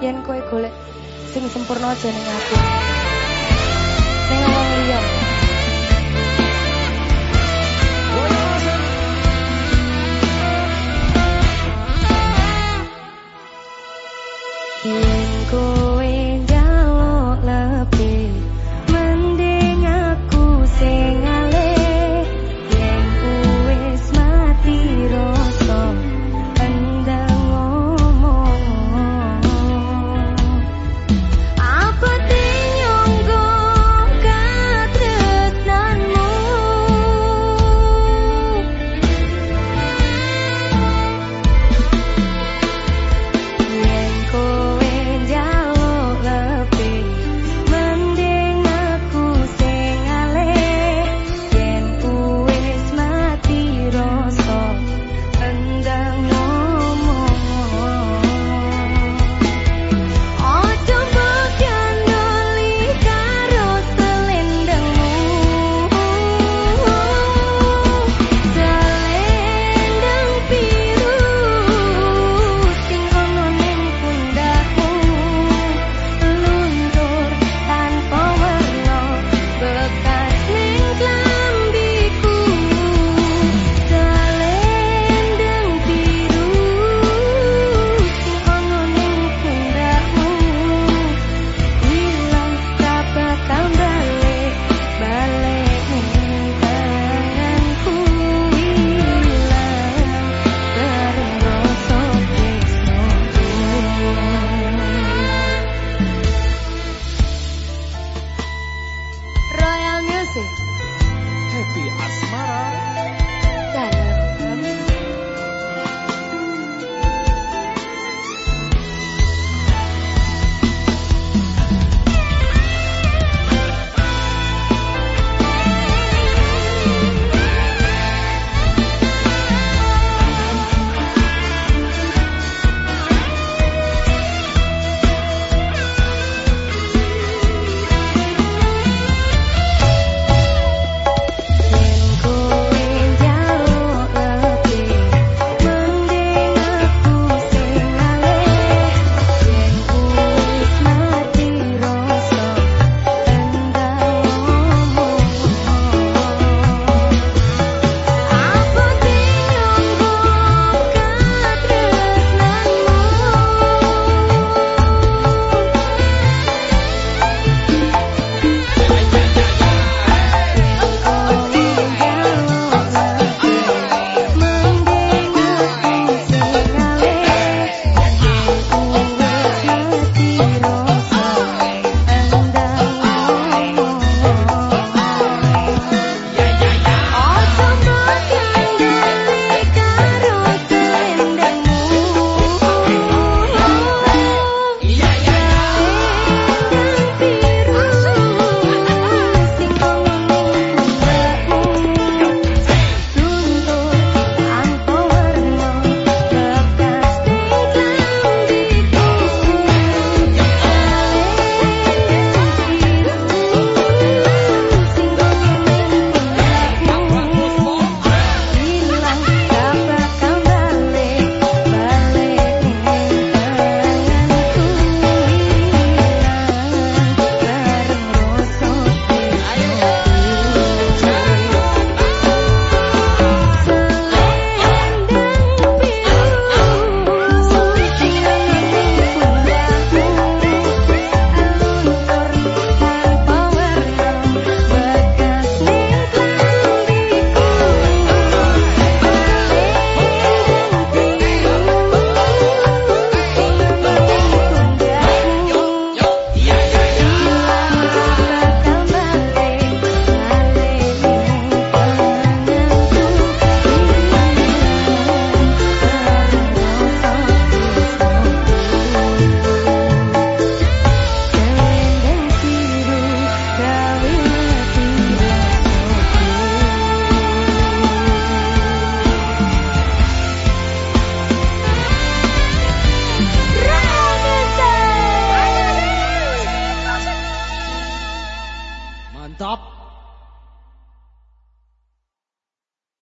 Yen kowe golek sing sempurna aja ning aku. sing wong liya. Yeah.